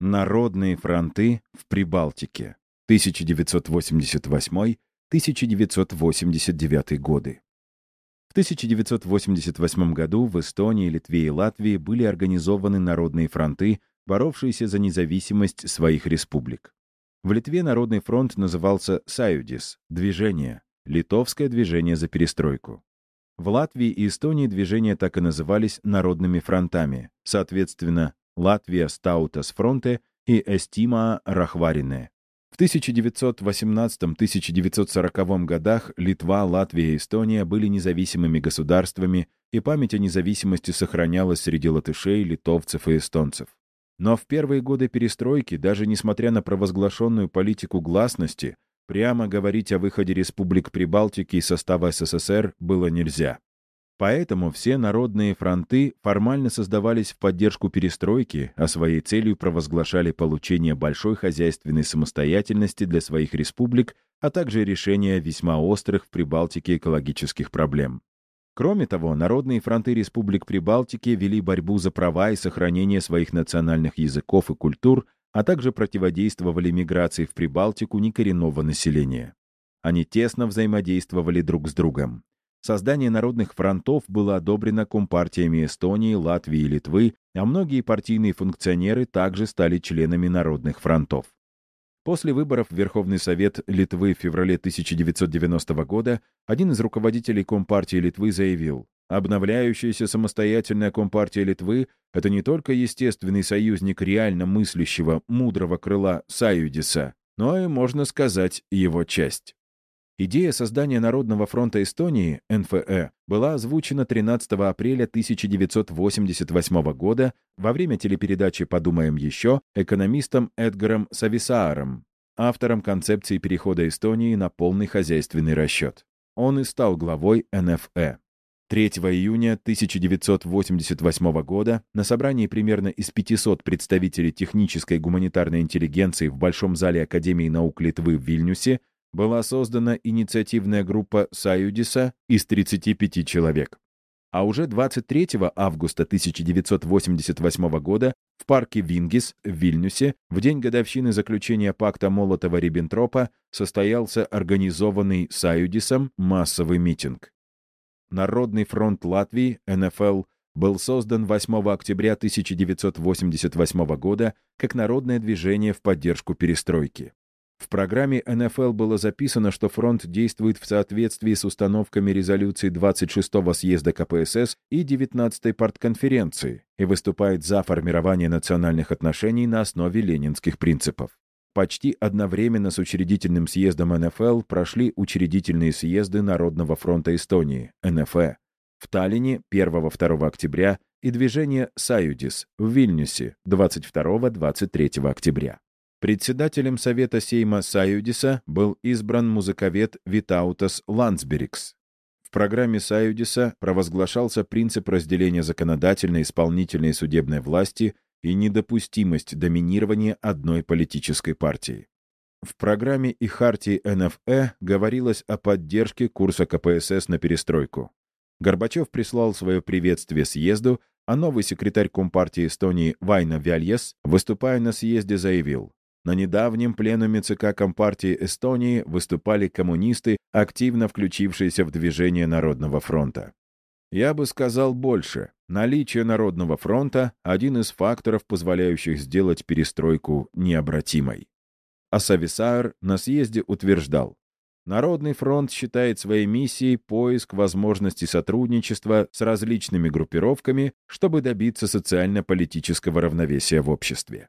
Народные фронты в Прибалтике. 1988-1989 годы. В 1988 году в Эстонии, Литве и Латвии были организованы народные фронты, боровшиеся за независимость своих республик. В Литве Народный фронт назывался «Саюдис» — «Движение», «Литовское движение за перестройку». В Латвии и Эстонии движения так и назывались народными фронтами, соответственно, Латвия Стаутас фронте и Эстима Рахварине. В 1918-1940 годах Литва, Латвия и Эстония были независимыми государствами, и память о независимости сохранялась среди латышей, литовцев и эстонцев. Но в первые годы перестройки, даже несмотря на провозглашенную политику гласности, прямо говорить о выходе республик Прибалтики из состава СССР было нельзя. Поэтому все народные фронты формально создавались в поддержку перестройки, а своей целью провозглашали получение большой хозяйственной самостоятельности для своих республик, а также решение весьма острых в Прибалтике экологических проблем. Кроме того, народные фронты республик Прибалтики вели борьбу за права и сохранение своих национальных языков и культур, а также противодействовали миграции в Прибалтику некоренного населения. Они тесно взаимодействовали друг с другом. Создание народных фронтов было одобрено компартиями Эстонии, Латвии и Литвы, а многие партийные функционеры также стали членами народных фронтов. После выборов в Верховный Совет Литвы в феврале 1990 года один из руководителей Компартии Литвы заявил, «Обновляющаяся самостоятельная Компартия Литвы — это не только естественный союзник реально мыслящего, мудрого крыла Саюдиса, но и, можно сказать, его часть». Идея создания Народного фронта Эстонии, НФЭ, была озвучена 13 апреля 1988 года во время телепередачи «Подумаем еще» экономистом Эдгаром Сависааром, автором концепции перехода Эстонии на полный хозяйственный расчет. Он и стал главой НФЭ. 3 июня 1988 года на собрании примерно из 500 представителей технической и гуманитарной интеллигенции в Большом зале Академии наук Литвы в Вильнюсе была создана инициативная группа «Саюдиса» из 35 человек. А уже 23 августа 1988 года в парке Вингис в Вильнюсе в день годовщины заключения пакта Молотова-Риббентропа состоялся организованный Саюдисом массовый митинг. Народный фронт Латвии, НФЛ, был создан 8 октября 1988 года как народное движение в поддержку перестройки. В программе НФЛ было записано, что фронт действует в соответствии с установками резолюции 26-го съезда КПСС и 19-й партконференции и выступает за формирование национальных отношений на основе ленинских принципов. Почти одновременно с учредительным съездом НФЛ прошли учредительные съезды Народного фронта Эстонии, НФЭ, в Таллине 1-2 октября и движение «Саюдис» в Вильнюсе 22-23 октября. Председателем Совета Сейма Саюдиса был избран музыковед Витаутас Ландсберикс. В программе Саюдиса провозглашался принцип разделения законодательной, исполнительной и судебной власти и недопустимость доминирования одной политической партии. В программе и хартии НФЭ говорилось о поддержке курса КПСС на перестройку. Горбачев прислал свое приветствие съезду, а новый секретарь Компартии Эстонии Вайна Вяльес, выступая на съезде, заявил, на недавнем пленуме ЦК Компартии Эстонии выступали коммунисты, активно включившиеся в движение Народного фронта. Я бы сказал больше. Наличие Народного фронта — один из факторов, позволяющих сделать перестройку необратимой. А Сависар на съезде утверждал, Народный фронт считает своей миссией поиск возможностей сотрудничества с различными группировками, чтобы добиться социально-политического равновесия в обществе.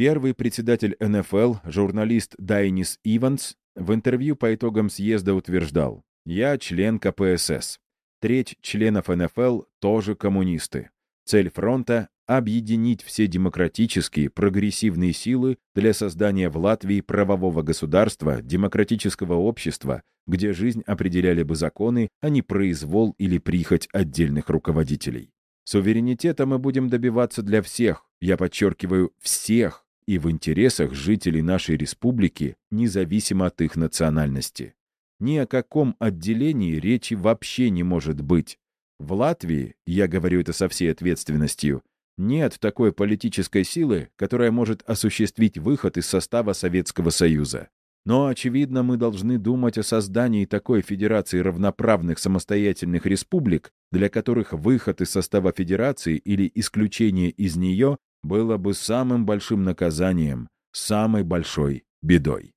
Первый председатель НФЛ, журналист Дайнис Иванс, в интервью по итогам съезда утверждал, «Я член КПСС. Треть членов НФЛ тоже коммунисты. Цель фронта — объединить все демократические, прогрессивные силы для создания в Латвии правового государства, демократического общества, где жизнь определяли бы законы, а не произвол или прихоть отдельных руководителей. Суверенитета мы будем добиваться для всех, я подчеркиваю, всех, и в интересах жителей нашей республики, независимо от их национальности. Ни о каком отделении речи вообще не может быть. В Латвии, я говорю это со всей ответственностью, Нет такой политической силы, которая может осуществить выход из состава Советского Союза. Но, очевидно, мы должны думать о создании такой федерации равноправных самостоятельных республик, для которых выход из состава федерации или исключение из нее было бы самым большим наказанием, самой большой бедой.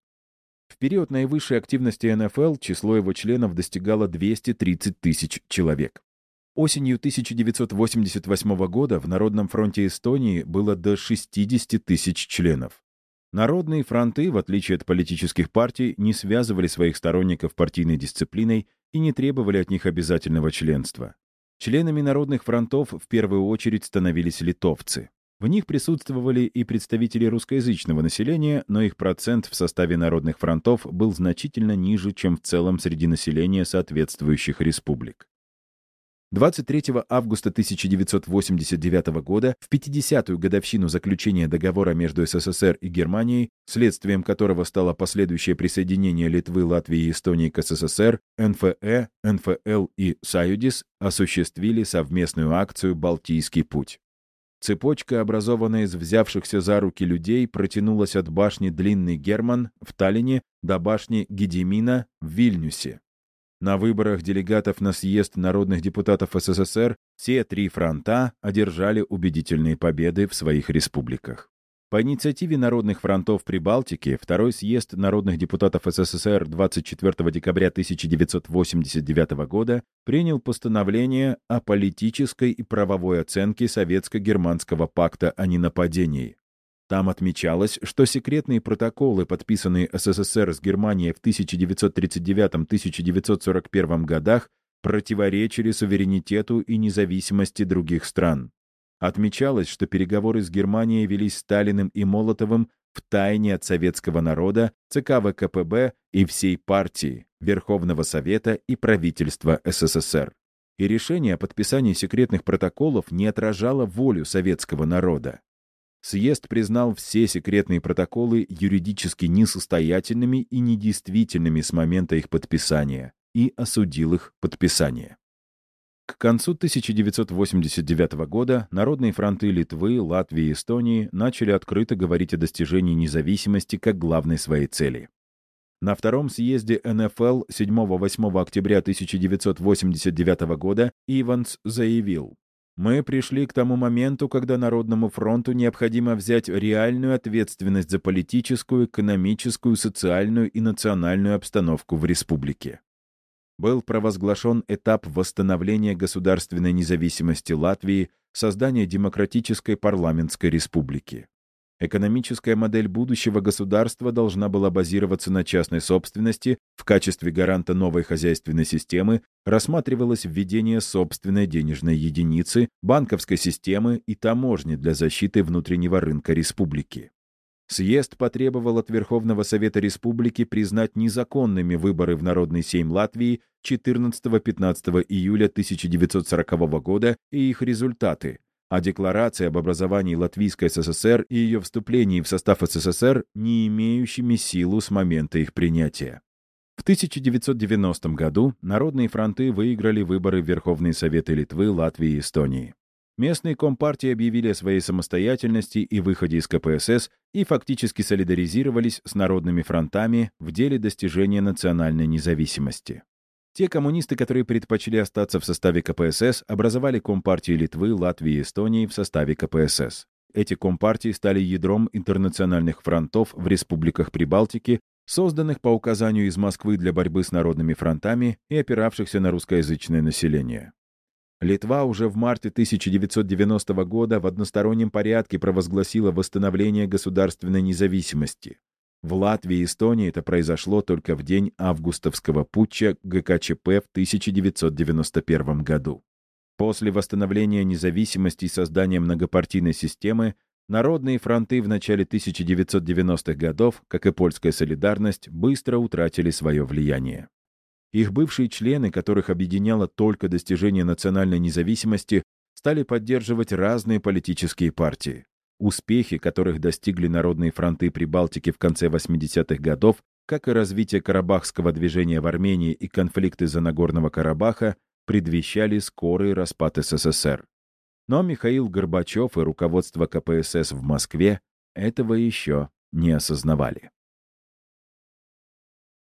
В период наивысшей активности НФЛ число его членов достигало 230 тысяч человек. Осенью 1988 года в Народном фронте Эстонии было до 60 тысяч членов. Народные фронты, в отличие от политических партий, не связывали своих сторонников партийной дисциплиной и не требовали от них обязательного членства. Членами народных фронтов в первую очередь становились литовцы. В них присутствовали и представители русскоязычного населения, но их процент в составе народных фронтов был значительно ниже, чем в целом среди населения соответствующих республик. 23 августа 1989 года, в 50-ю годовщину заключения договора между СССР и Германией, следствием которого стало последующее присоединение Литвы, Латвии и Эстонии к СССР, НФЭ, НФЛ и Союдис осуществили совместную акцию «Балтийский путь». Цепочка, образованная из взявшихся за руки людей, протянулась от башни Длинный Герман в Таллине до башни Гедемина в Вильнюсе. На выборах делегатов на съезд народных депутатов СССР все три фронта одержали убедительные победы в своих республиках. По инициативе народных фронтов Прибалтики второй съезд народных депутатов СССР 24 декабря 1989 года принял постановление о политической и правовой оценке Советско-германского пакта о ненападении, там отмечалось, что секретные протоколы, подписанные СССР с Германией в 1939-1941 годах, противоречили суверенитету и независимости других стран. Отмечалось, что переговоры с Германией велись Сталиным и Молотовым в тайне от советского народа, ЦК ВКПБ и всей партии, Верховного Совета и правительства СССР. И решение о подписании секретных протоколов не отражало волю советского народа. Съезд признал все секретные протоколы юридически несостоятельными и недействительными с момента их подписания и осудил их подписание. К концу 1989 года народные фронты Литвы, Латвии и Эстонии начали открыто говорить о достижении независимости как главной своей цели. На втором съезде НФЛ 7-8 октября 1989 года Иванс заявил, мы пришли к тому моменту, когда Народному фронту необходимо взять реальную ответственность за политическую, экономическую, социальную и национальную обстановку в республике. Был провозглашен этап восстановления государственной независимости Латвии, создания демократической парламентской республики. Экономическая модель будущего государства должна была базироваться на частной собственности, в качестве гаранта новой хозяйственной системы рассматривалось введение собственной денежной единицы, банковской системы и таможни для защиты внутреннего рынка республики. Съезд потребовал от Верховного Совета Республики признать незаконными выборы в Народный Сейм Латвии 14-15 июля 1940 года и их результаты, а декларация об образовании Латвийской СССР и ее вступлении в состав СССР не имеющими силу с момента их принятия. В 1990 году народные фронты выиграли выборы в Верховные Советы Литвы, Латвии и Эстонии. Местные компартии объявили о своей самостоятельности и выходе из КПСС и фактически солидаризировались с народными фронтами в деле достижения национальной независимости. Те коммунисты, которые предпочли остаться в составе КПСС, образовали Компартии Литвы, Латвии и Эстонии в составе КПСС. Эти компартии стали ядром интернациональных фронтов в республиках Прибалтики, созданных по указанию из Москвы для борьбы с народными фронтами и опиравшихся на русскоязычное население. Литва уже в марте 1990 года в одностороннем порядке провозгласила восстановление государственной независимости. В Латвии и Эстонии это произошло только в день августовского путча ГКЧП в 1991 году. После восстановления независимости и создания многопартийной системы народные фронты в начале 1990-х годов, как и польская солидарность, быстро утратили свое влияние. Их бывшие члены, которых объединяло только достижение национальной независимости, стали поддерживать разные политические партии. Успехи, которых достигли народные фронты Прибалтики в конце 80-х годов, как и развитие карабахского движения в Армении и конфликты за Нагорного Карабаха, предвещали скорый распад СССР. Но Михаил Горбачев и руководство КПСС в Москве этого еще не осознавали.